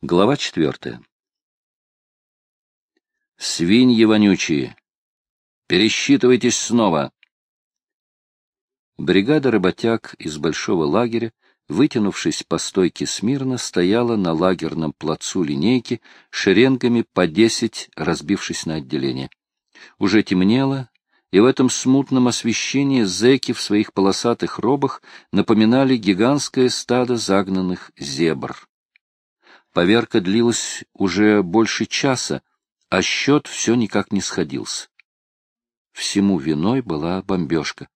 Глава четвертая. Свиньи вонючие! Пересчитывайтесь снова! Бригада работяг из большого лагеря, вытянувшись по стойке смирно, стояла на лагерном плацу линейки шеренгами по десять, разбившись на отделение. Уже темнело, и в этом смутном освещении зэки в своих полосатых робах напоминали гигантское стадо загнанных зебр. Поверка длилась уже больше часа, а счет все никак не сходился. Всему виной была бомбежка.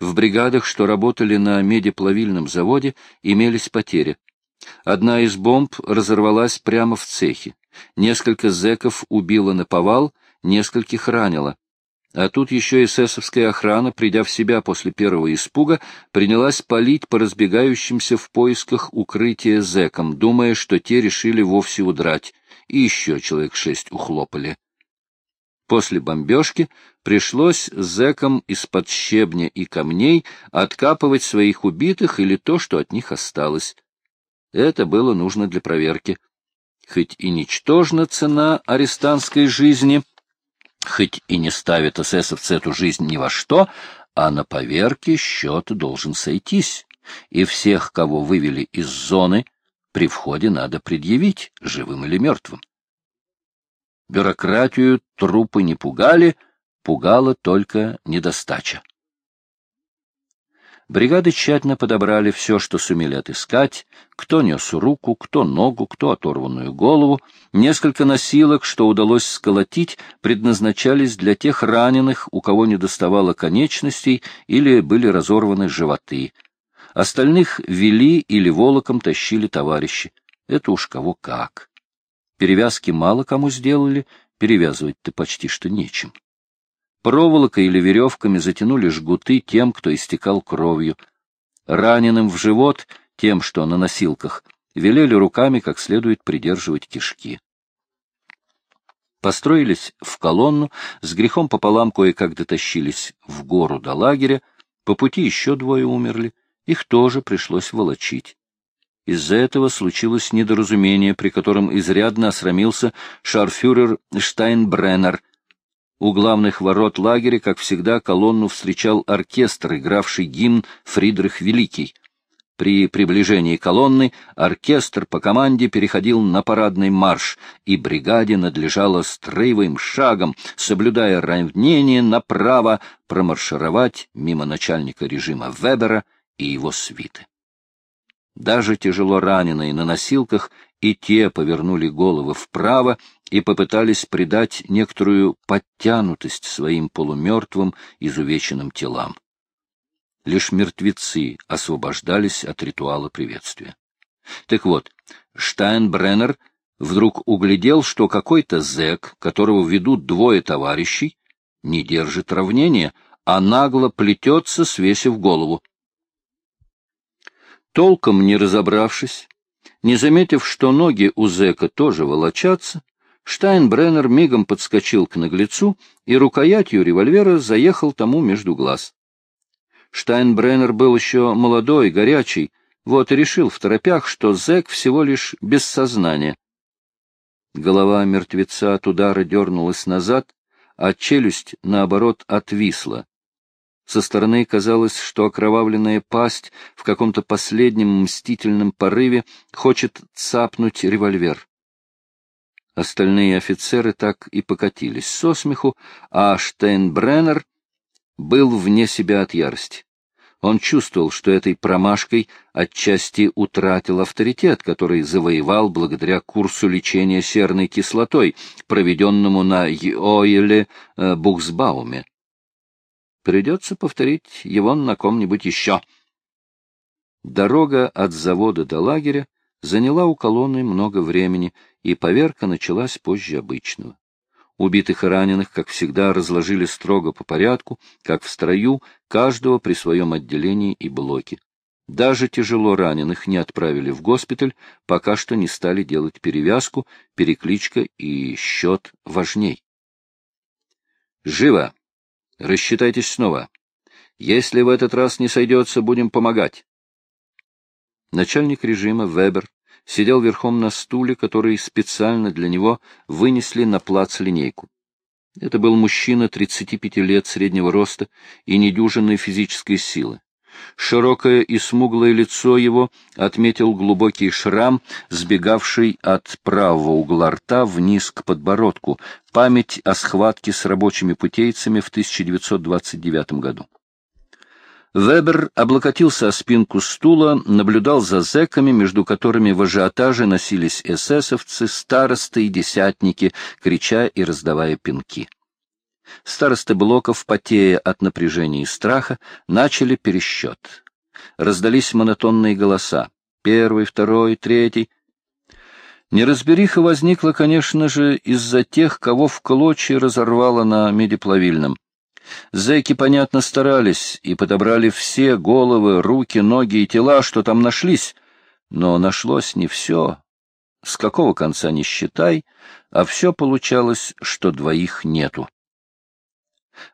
В бригадах, что работали на медиплавильном заводе, имелись потери. Одна из бомб разорвалась прямо в цехе. Несколько зэков убило на повал, нескольких ранило. А тут еще эсэсовская охрана, придя в себя после первого испуга, принялась палить по разбегающимся в поисках укрытия зэкам, думая, что те решили вовсе удрать, и еще человек шесть ухлопали. После бомбежки пришлось зэкам из-под щебня и камней откапывать своих убитых или то, что от них осталось. Это было нужно для проверки. Хоть и ничтожна цена арестантской жизни — хоть и не ставит эсэсовцы эту жизнь ни во что, а на поверке счет должен сойтись, и всех, кого вывели из зоны, при входе надо предъявить, живым или мертвым. Бюрократию трупы не пугали, пугала только недостача. Бригады тщательно подобрали все, что сумели отыскать, кто нес руку, кто ногу, кто оторванную голову. Несколько носилок, что удалось сколотить, предназначались для тех раненых, у кого не доставало конечностей или были разорваны животы. Остальных вели или волоком тащили товарищи. Это уж кого как. Перевязки мало кому сделали, перевязывать-то почти что нечем. Проволокой или веревками затянули жгуты тем, кто истекал кровью. Раненым в живот, тем, что на носилках, велели руками как следует придерживать кишки. Построились в колонну, с грехом пополам кое-как дотащились в гору до лагеря, по пути еще двое умерли, их тоже пришлось волочить. Из-за этого случилось недоразумение, при котором изрядно осрамился шарфюрер Штайнбреннер — у главных ворот лагеря, как всегда, колонну встречал оркестр, игравший гимн «Фридрих Великий». При приближении колонны оркестр по команде переходил на парадный марш, и бригаде надлежало строевым шагом, соблюдая равнение направо, промаршировать мимо начальника режима Вебера и его свиты. Даже тяжело раненые на носилках и те повернули головы вправо и попытались придать некоторую подтянутость своим полумертвым, изувеченным телам. Лишь мертвецы освобождались от ритуала приветствия. Так вот, Штайнбреннер вдруг углядел, что какой-то зэк, которого ведут двое товарищей, не держит равнения, а нагло плетется, свесив голову. Толком не разобравшись, не заметив, что ноги у зэка тоже волочатся, Штайнбреннер мигом подскочил к наглецу и рукоятью револьвера заехал тому между глаз. Штайнбреннер был еще молодой, горячий, вот и решил в торопях, что зэк всего лишь без сознания. Голова мертвеца от удара дернулась назад, а челюсть, наоборот, отвисла. Со стороны казалось, что окровавленная пасть в каком-то последнем мстительном порыве хочет цапнуть револьвер. Остальные офицеры так и покатились со смеху, а Штейнбреннер был вне себя от ярости. Он чувствовал, что этой промашкой отчасти утратил авторитет, который завоевал благодаря курсу лечения серной кислотой, проведенному на Йоэле э, Бухсбауме. Придется повторить его на ком-нибудь еще. Дорога от завода до лагеря заняла у колонны много времени, и поверка началась позже обычного. Убитых и раненых, как всегда, разложили строго по порядку, как в строю, каждого при своем отделении и блоке. Даже тяжело раненых не отправили в госпиталь, пока что не стали делать перевязку, перекличка и счет важней. «Живо!» Рассчитайтесь снова. Если в этот раз не сойдется, будем помогать. Начальник режима Вебер сидел верхом на стуле, который специально для него вынесли на плац линейку. Это был мужчина 35 лет среднего роста и недюжинной физической силы. Широкое и смуглое лицо его отметил глубокий шрам, сбегавший от правого угла рта вниз к подбородку, память о схватке с рабочими путейцами в 1929 году. Вебер облокотился о спинку стула, наблюдал за зэками, между которыми в ажиотаже носились эсэсовцы, старосты и десятники, крича и раздавая пинки. Старосты блоков, потея от напряжения и страха, начали пересчет. Раздались монотонные голоса. Первый, второй, третий. Неразбериха возникла, конечно же, из-за тех, кого в клочья разорвало на медиплавильном. Зэки, понятно, старались и подобрали все головы, руки, ноги и тела, что там нашлись, но нашлось не все. С какого конца не считай, а все получалось, что двоих нету.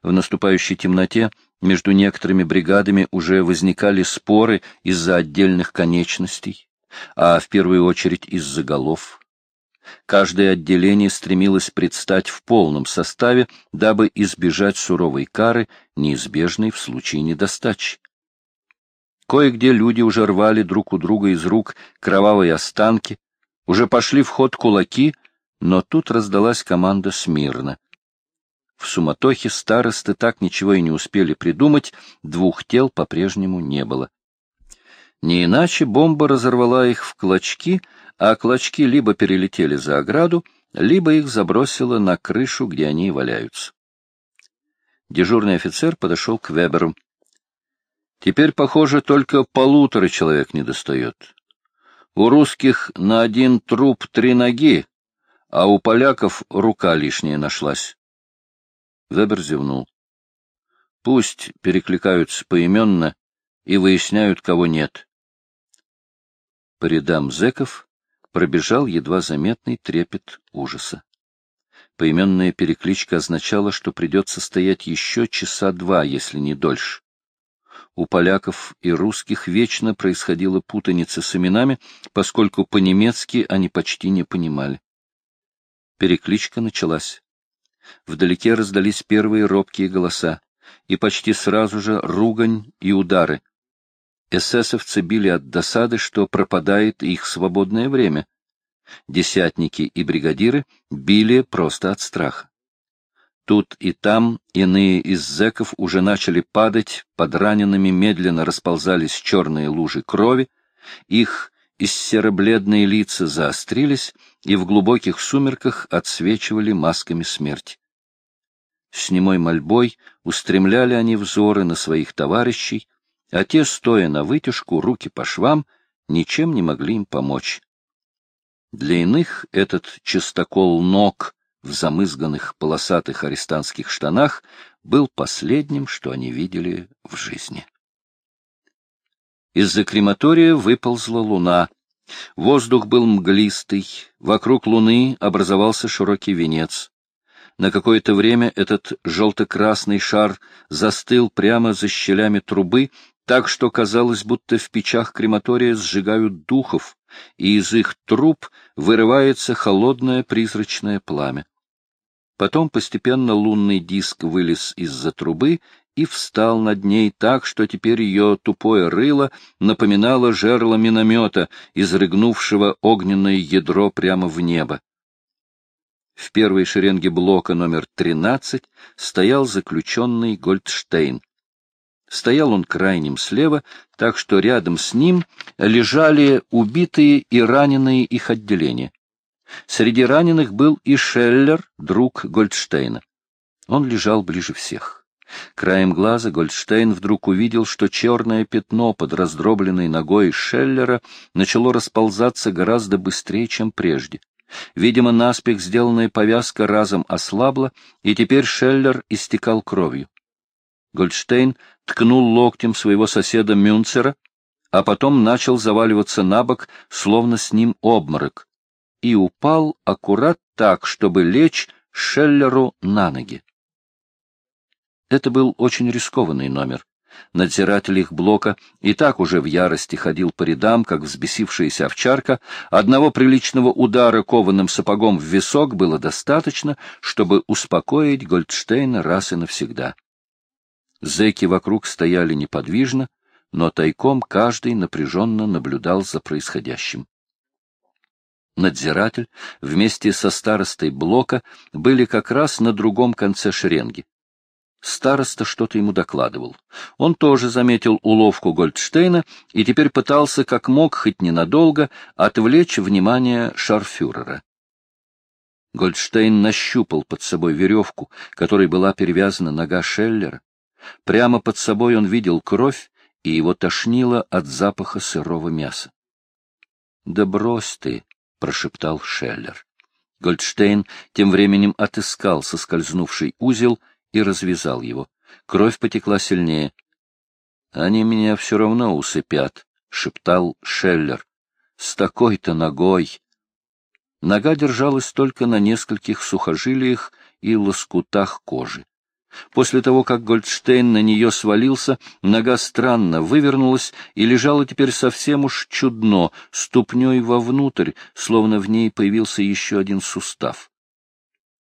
В наступающей темноте между некоторыми бригадами уже возникали споры из-за отдельных конечностей, а в первую очередь из-за голов. Каждое отделение стремилось предстать в полном составе, дабы избежать суровой кары, неизбежной в случае недостачи. Кое-где люди уже рвали друг у друга из рук кровавые останки, уже пошли в ход кулаки, но тут раздалась команда смирно. В суматохе старосты так ничего и не успели придумать, двух тел по-прежнему не было. Не иначе бомба разорвала их в клочки, а клочки либо перелетели за ограду, либо их забросило на крышу, где они валяются. Дежурный офицер подошел к Веберу. Теперь, похоже, только полутора человек не достает. У русских на один труп три ноги, а у поляков рука лишняя нашлась. Вебер зевнул. Пусть перекликаются поименно и выясняют, кого нет. По рядам зэков пробежал едва заметный трепет ужаса. Поименная перекличка означала, что придется стоять еще часа два, если не дольше. У поляков и русских вечно происходила путаница с именами, поскольку по-немецки они почти не понимали. Перекличка началась. Вдалеке раздались первые робкие голоса, и почти сразу же ругань и удары эсэсовцы били от досады, что пропадает их свободное время. Десятники и бригадиры били просто от страха. Тут и там иные из зэков уже начали падать, под ранеными медленно расползались черные лужи крови, их из серо-бледные лица заострились и в глубоких сумерках отсвечивали масками смерти. С немой мольбой устремляли они взоры на своих товарищей, а те, стоя на вытяжку, руки по швам, ничем не могли им помочь. Для иных этот чистокол ног в замызганных полосатых арестантских штанах был последним, что они видели в жизни. Из-за крематория выползла луна. Воздух был мглистый, вокруг луны образовался широкий венец. На какое-то время этот желто-красный шар застыл прямо за щелями трубы, так что казалось, будто в печах крематория сжигают духов, и из их труб вырывается холодное призрачное пламя. Потом постепенно лунный диск вылез из-за трубы и встал над ней так, что теперь ее тупое рыло напоминало жерло миномета, изрыгнувшего огненное ядро прямо в небо. В первой шеренге блока номер 13 стоял заключенный Гольдштейн. Стоял он крайним слева, так что рядом с ним лежали убитые и раненые их отделения. Среди раненых был и Шеллер, друг Гольдштейна. Он лежал ближе всех. Краем глаза Гольдштейн вдруг увидел, что черное пятно под раздробленной ногой Шеллера начало расползаться гораздо быстрее, чем прежде. Видимо, наспех сделанная повязка разом ослабла, и теперь Шеллер истекал кровью. Гольдштейн ткнул локтем своего соседа Мюнцера, а потом начал заваливаться на бок, словно с ним обморок, и упал аккурат так, чтобы лечь Шеллеру на ноги. Это был очень рискованный номер. Надзиратель их блока и так уже в ярости ходил по рядам, как взбесившаяся овчарка. Одного приличного удара кованым сапогом в висок было достаточно, чтобы успокоить Гольдштейна раз и навсегда. Зеки вокруг стояли неподвижно, но тайком каждый напряженно наблюдал за происходящим. Надзиратель вместе со старостой блока были как раз на другом конце шеренги. Староста что-то ему докладывал. Он тоже заметил уловку Гольдштейна и теперь пытался как мог, хоть ненадолго, отвлечь внимание шарфюрера. Гольдштейн нащупал под собой веревку, которой была перевязана нога Шеллера. Прямо под собой он видел кровь, и его тошнило от запаха сырого мяса. — Да брось ты, — прошептал Шеллер. Гольдштейн тем временем отыскал соскользнувший узел — и развязал его. Кровь потекла сильнее. — Они меня все равно усыпят, — шептал Шеллер. — С такой-то ногой! Нога держалась только на нескольких сухожилиях и лоскутах кожи. После того, как Гольдштейн на нее свалился, нога странно вывернулась и лежала теперь совсем уж чудно, ступней вовнутрь, словно в ней появился еще один сустав.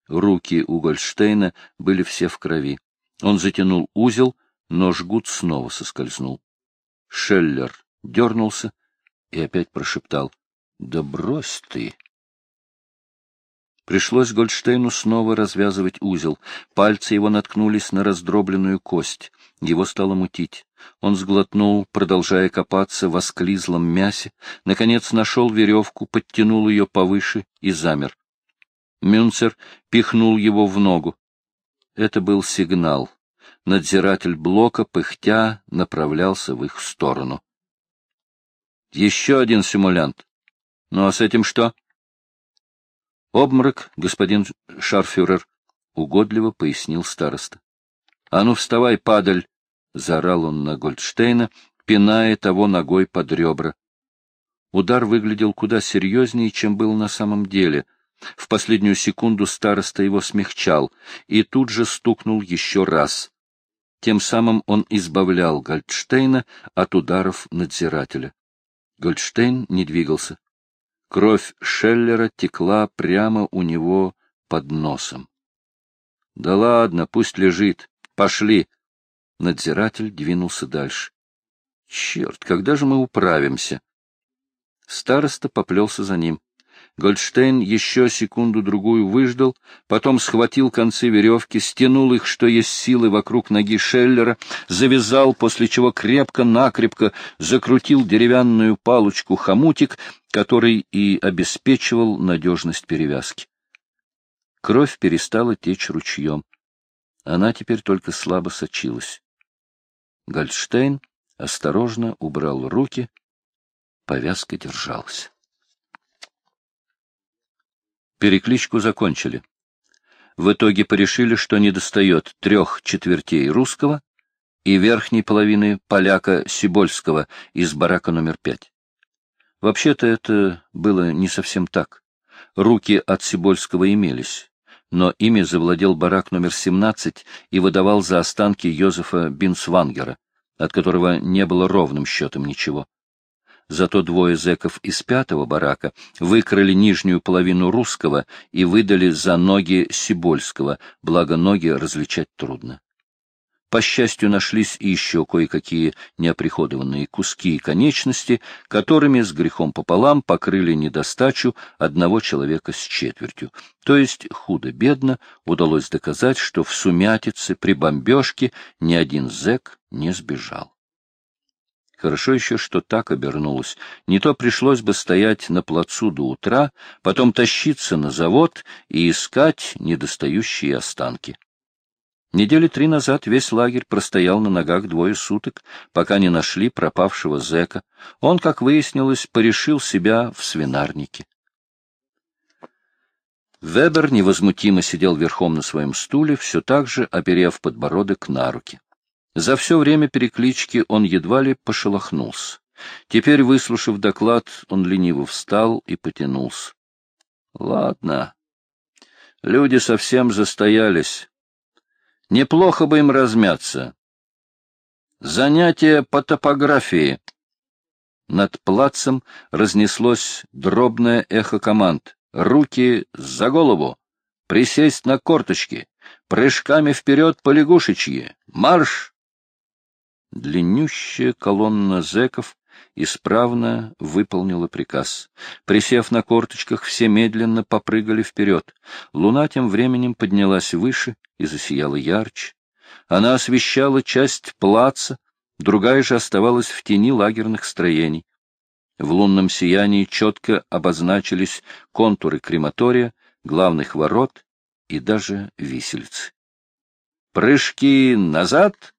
Руки у Гольштейна были все в крови. Он затянул узел, но жгут снова соскользнул. Шеллер дернулся и опять прошептал. — Да брось ты! Пришлось Гольштейну снова развязывать узел. Пальцы его наткнулись на раздробленную кость. Его стало мутить. Он сглотнул, продолжая копаться в осклизлом мясе, наконец нашел веревку, подтянул ее повыше и замер. Мюнцер пихнул его в ногу. Это был сигнал. Надзиратель блока, пыхтя, направлялся в их сторону. Еще один симулянт. Ну а с этим что? Обморок, господин Шарфюрер, — угодливо пояснил староста. — А ну вставай, падаль! — заорал он на Гольдштейна, пиная того ногой под ребра. Удар выглядел куда серьезнее, чем был на самом деле — в последнюю секунду староста его смягчал и тут же стукнул еще раз. Тем самым он избавлял Гольдштейна от ударов надзирателя. Гольдштейн не двигался. Кровь Шеллера текла прямо у него под носом. — Да ладно, пусть лежит. Пошли. Надзиратель двинулся дальше. — Черт, когда же мы управимся? Староста поплелся за ним. Гольдштейн еще секунду-другую выждал, потом схватил концы веревки, стянул их, что есть силы, вокруг ноги Шеллера, завязал, после чего крепко-накрепко закрутил деревянную палочку-хомутик, который и обеспечивал надежность перевязки. Кровь перестала течь ручьем. Она теперь только слабо сочилась. Гольдштейн осторожно убрал руки, повязка держалась. Перекличку закончили. В итоге порешили, что недостает трех четвертей русского и верхней половины поляка Сибольского из барака номер пять. Вообще-то это было не совсем так. Руки от Сибольского имелись, но ими завладел барак номер 17 и выдавал за останки Йозефа Бинсвангера, от которого не было ровным счетом ничего. Зато двое зэков из пятого барака выкрали нижнюю половину русского и выдали за ноги Сибольского, благо ноги различать трудно. По счастью, нашлись и еще кое-какие неоприходованные куски и конечности, которыми с грехом пополам покрыли недостачу одного человека с четвертью. То есть худо-бедно удалось доказать, что в сумятице при бомбежке ни один зэк не сбежал. Хорошо еще, что так обернулось. Не то пришлось бы стоять на плацу до утра, потом тащиться на завод и искать недостающие останки. Недели три назад весь лагерь простоял на ногах двое суток, пока не нашли пропавшего зэка. Он, как выяснилось, порешил себя в свинарнике. Вебер невозмутимо сидел верхом на своем стуле, все так же оперев подбородок на руки. За все время переклички он едва ли пошелохнулся. Теперь, выслушав доклад, он лениво встал и потянулся. — Ладно. Люди совсем застоялись. Неплохо бы им размяться. Занятие по топографии. Над плацем разнеслось дробное эхо команд. Руки за голову. Присесть на корточки. Прыжками вперед по лягушечьи. Марш! Длиннющая колонна зэков исправно выполнила приказ. Присев на корточках, все медленно попрыгали вперед. Луна тем временем поднялась выше и засияла ярче. Она освещала часть плаца, другая же оставалась в тени лагерных строений. В лунном сиянии четко обозначились контуры крематория, главных ворот и даже виселицы. «Прыжки назад!»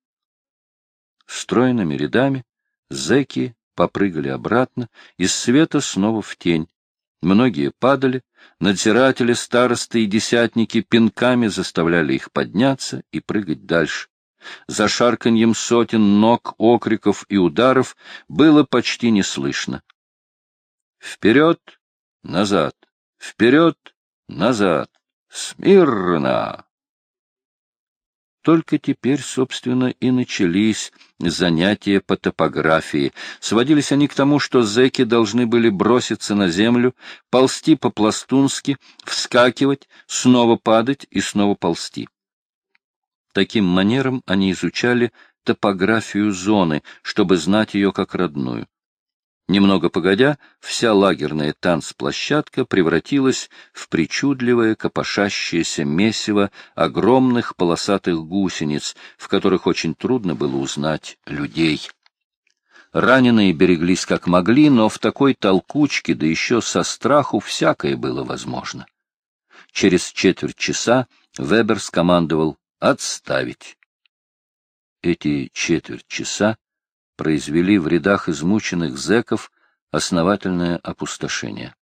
Стройными рядами зэки попрыгали обратно, из света снова в тень. Многие падали, надзиратели, старосты и десятники пинками заставляли их подняться и прыгать дальше. За шарканьем сотен ног, окриков и ударов было почти не слышно. Вперед, назад, вперед, назад, смирно! Только теперь, собственно, и начались занятия по топографии. Сводились они к тому, что зэки должны были броситься на землю, ползти по-пластунски, вскакивать, снова падать и снова ползти. Таким манером они изучали топографию зоны, чтобы знать ее как родную. Немного погодя, вся лагерная танцплощадка превратилась в причудливое копошащееся месиво огромных полосатых гусениц, в которых очень трудно было узнать людей. Раненые береглись как могли, но в такой толкучке, да еще со страху, всякое было возможно. Через четверть часа Вебер скомандовал «отставить». Эти четверть часа произвели в рядах измученных зэков основательное опустошение.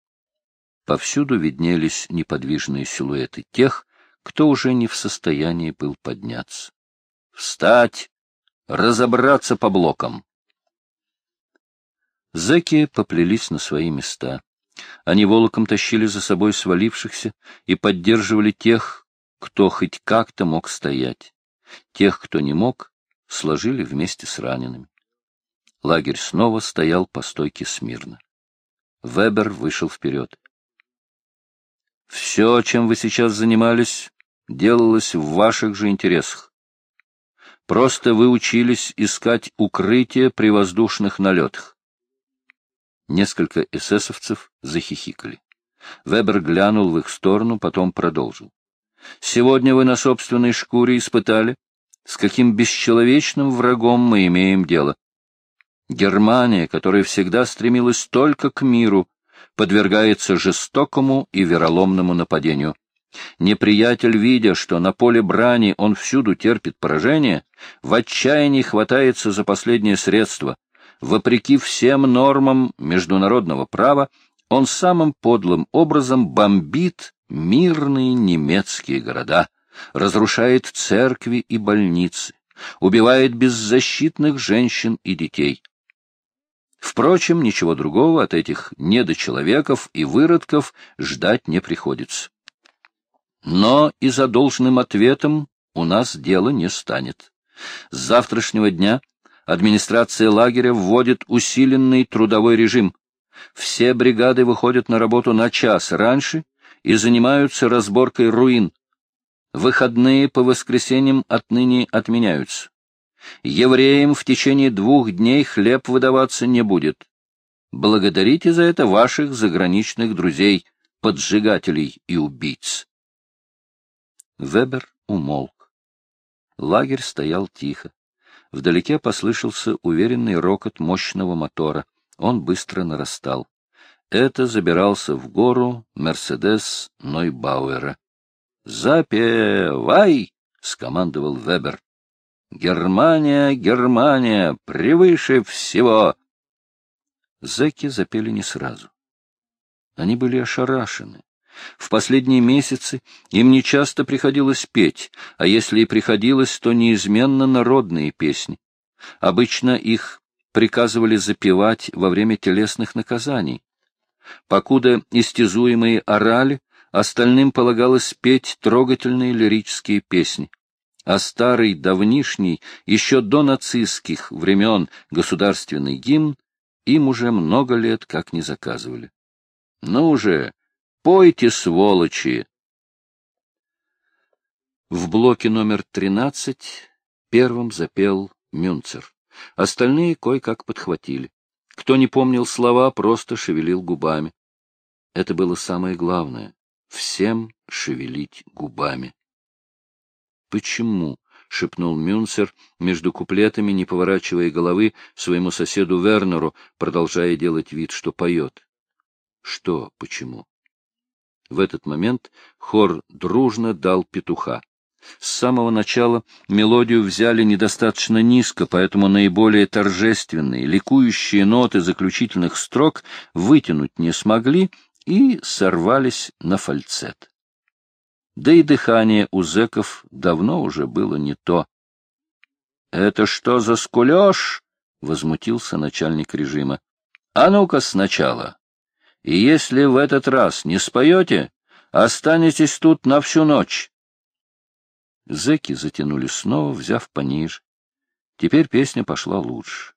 Повсюду виднелись неподвижные силуэты тех, кто уже не в состоянии был подняться. «Встать! Разобраться по блокам!» Зэки поплелись на свои места. Они волоком тащили за собой свалившихся и поддерживали тех, кто хоть как-то мог стоять. Тех, кто не мог, сложили вместе с ранеными. Лагерь снова стоял по стойке смирно. Вебер вышел вперед. «Все, чем вы сейчас занимались, делалось в ваших же интересах. Просто вы учились искать укрытие при воздушных налетах». Несколько эсэсовцев захихикали. Вебер глянул в их сторону, потом продолжил. «Сегодня вы на собственной шкуре испытали, с каким бесчеловечным врагом мы имеем дело. Германия, которая всегда стремилась только к миру, подвергается жестокому и вероломному нападению. Неприятель, видя, что на поле брани он всюду терпит поражение, в отчаянии хватается за последнее средство. Вопреки всем нормам международного права, он самым подлым образом бомбит мирные немецкие города, разрушает церкви и больницы, убивает беззащитных женщин и детей. Впрочем, ничего другого от этих недочеловеков и выродков ждать не приходится. Но и за должным ответом у нас дело не станет. С завтрашнего дня администрация лагеря вводит усиленный трудовой режим. Все бригады выходят на работу на час раньше и занимаются разборкой руин. Выходные по воскресеньям отныне отменяются. Евреям в течение двух дней хлеб выдаваться не будет. Благодарите за это ваших заграничных друзей, поджигателей и убийц. Вебер умолк. Лагерь стоял тихо. Вдалеке послышался уверенный рокот мощного мотора. Он быстро нарастал. Это забирался в гору Мерседес Нойбауэра. «Запевай!» — скомандовал Вебер. Германия, Германия, превыше всего! Зэки запели не сразу. Они были ошарашены. В последние месяцы им нечасто приходилось петь, а если и приходилось, то неизменно народные песни. Обычно их приказывали запевать во время телесных наказаний. Покуда истязуемые орали, остальным полагалось петь трогательные лирические песни. А старый давнишний, еще до нацистских времен государственный гимн им уже много лет как не заказывали. Ну уже, пойте, сволочи! В блоке номер 13 первым запел Мюнцер. Остальные кое-как подхватили. Кто не помнил слова, просто шевелил губами. Это было самое главное — всем шевелить губами. «Почему?» — шепнул Мюнцер между куплетами, не поворачивая головы своему соседу Вернеру, продолжая делать вид, что поет. «Что? Почему?» В этот момент хор дружно дал петуха. С самого начала мелодию взяли недостаточно низко, поэтому наиболее торжественные, ликующие ноты заключительных строк вытянуть не смогли и сорвались на фальцет. Да и дыхание у зэков давно уже было не то. — Это что за скулеж? — возмутился начальник режима. — А ну-ка сначала. И если в этот раз не споете, останетесь тут на всю ночь. Зэки затянули снова, взяв пониже. Теперь песня пошла лучше.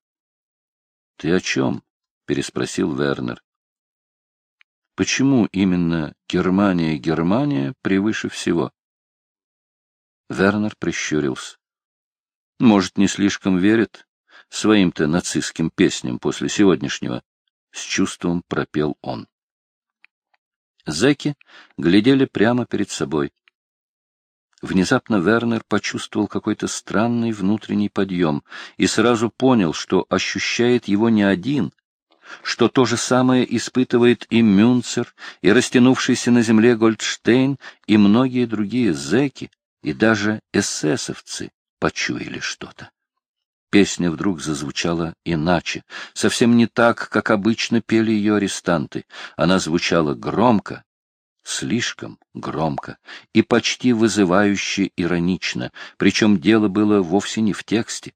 — Ты о чем? — переспросил Вернер. — Почему именно Германия, Германия превыше всего? Вернер прищурился. — Может, не слишком верит своим-то нацистским песням после сегодняшнего? — с чувством пропел он. Зэки глядели прямо перед собой. Внезапно Вернер почувствовал какой-то странный внутренний подъем и сразу понял, что ощущает его не один, что то же самое испытывает и Мюнцер, и растянувшийся на земле Гольдштейн, и многие другие зэки, и даже эсэсовцы почуяли что-то. Песня вдруг зазвучала иначе, совсем не так, как обычно пели ее арестанты. Она звучала громко, слишком громко и почти вызывающе иронично, причем дело было вовсе не в тексте.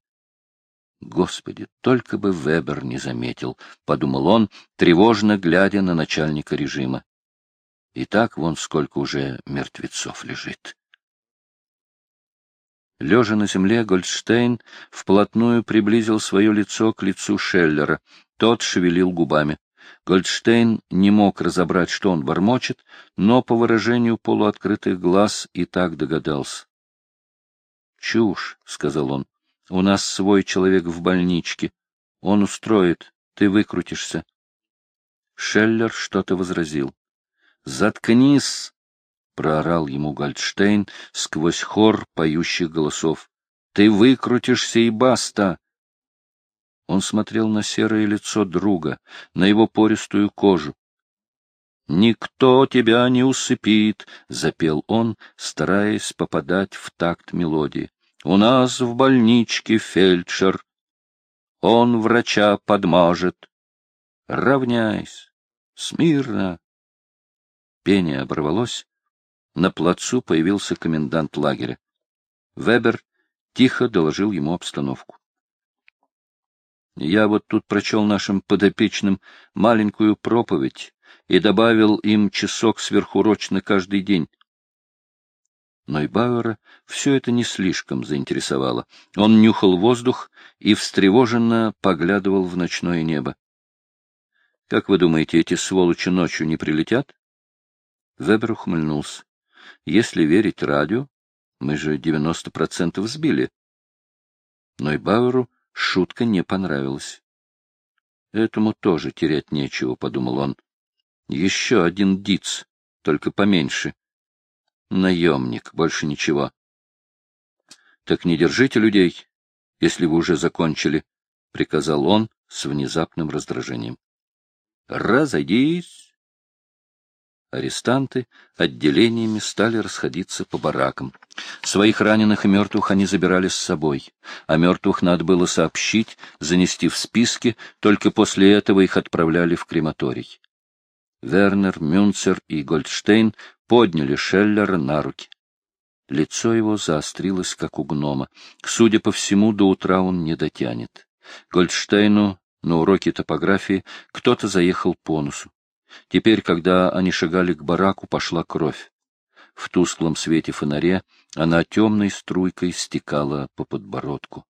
Господи, только бы Вебер не заметил, — подумал он, тревожно глядя на начальника режима. И так вон сколько уже мертвецов лежит. Лежа на земле, Гольдштейн вплотную приблизил свое лицо к лицу Шеллера. Тот шевелил губами. Гольдштейн не мог разобрать, что он бормочет, но по выражению полуоткрытых глаз и так догадался. — Чушь, — сказал он. — У нас свой человек в больничке. Он устроит, ты выкрутишься. Шеллер что-то возразил. — Заткнись! — проорал ему Гольдштейн сквозь хор поющих голосов. — Ты выкрутишься и баста! Он смотрел на серое лицо друга, на его пористую кожу. «Никто тебя не усыпит», — запел он, стараясь попадать в такт мелодии. «У нас в больничке фельдшер. Он врача подмажет. Равняйся. Смирно». Пение оборвалось. На плацу появился комендант лагеря. Вебер тихо доложил ему обстановку. Я вот тут прочел нашим подопечным маленькую проповедь и добавил им часок сверхурочно каждый день. Но и Бауэра все это не слишком заинтересовало. Он нюхал воздух и встревоженно поглядывал в ночное небо. — Как вы думаете, эти сволочи ночью не прилетят? Вебер ухмыльнулся. — Если верить радио, мы же девяносто процентов сбили. Но и Бауэру Шутка не понравилась. Этому тоже терять нечего, — подумал он. Еще один диц, только поменьше. Наемник, больше ничего. Так не держите людей, если вы уже закончили, — приказал он с внезапным раздражением. Разойдись! Арестанты отделениями стали расходиться по баракам. Своих раненых и мертвых они забирали с собой, а мертвых надо было сообщить, занести в списки, только после этого их отправляли в крематорий. Вернер, Мюнцер и Гольдштейн подняли Шеллера на руки. Лицо его заострилось, как у гнома. Судя по всему, до утра он не дотянет. Гольдштейну на уроке топографии кто-то заехал по носу. Теперь, когда они шагали к бараку, пошла кровь. В тусклом свете фонаре она темной струйкой стекала по подбородку.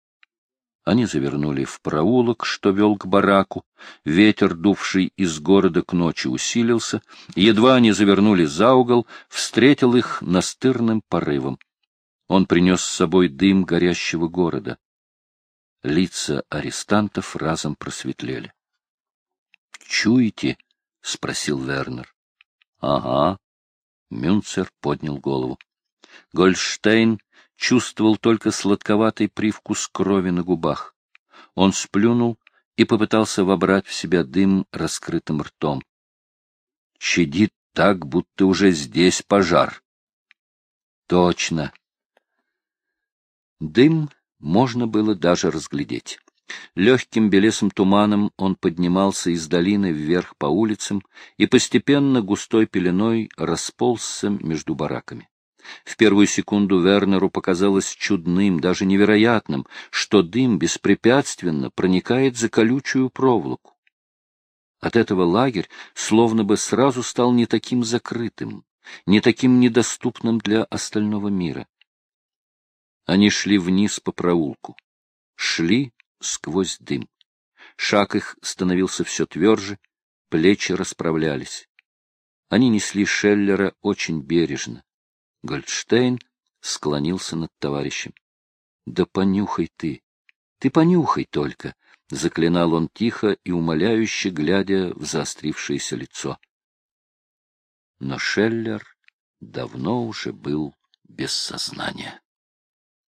Они завернули в проулок, что вел к бараку. Ветер, дувший из города к ночи, усилился. Едва они завернули за угол, встретил их настырным порывом. Он принес с собой дым горящего города. Лица арестантов разом просветлели. — Чуете? — спросил Вернер. — Ага. Мюнцер поднял голову. Гольдштейн чувствовал только сладковатый привкус крови на губах. Он сплюнул и попытался вобрать в себя дым раскрытым ртом. Чадит так, будто уже здесь пожар. Точно. Дым можно было даже разглядеть. Легким белесым туманом он поднимался из долины вверх по улицам и постепенно густой пеленой расползся между бараками. В первую секунду Вернеру показалось чудным, даже невероятным, что дым беспрепятственно проникает за колючую проволоку. От этого лагерь словно бы сразу стал не таким закрытым, не таким недоступным для остального мира. Они шли вниз по проулку. Шли сквозь дым. Шаг их становился все тверже, плечи расправлялись. Они несли Шеллера очень бережно. Гольдштейн склонился над товарищем. — Да понюхай ты! Ты понюхай только! — заклинал он тихо и умоляюще, глядя в заострившееся лицо. Но Шеллер давно уже был без сознания.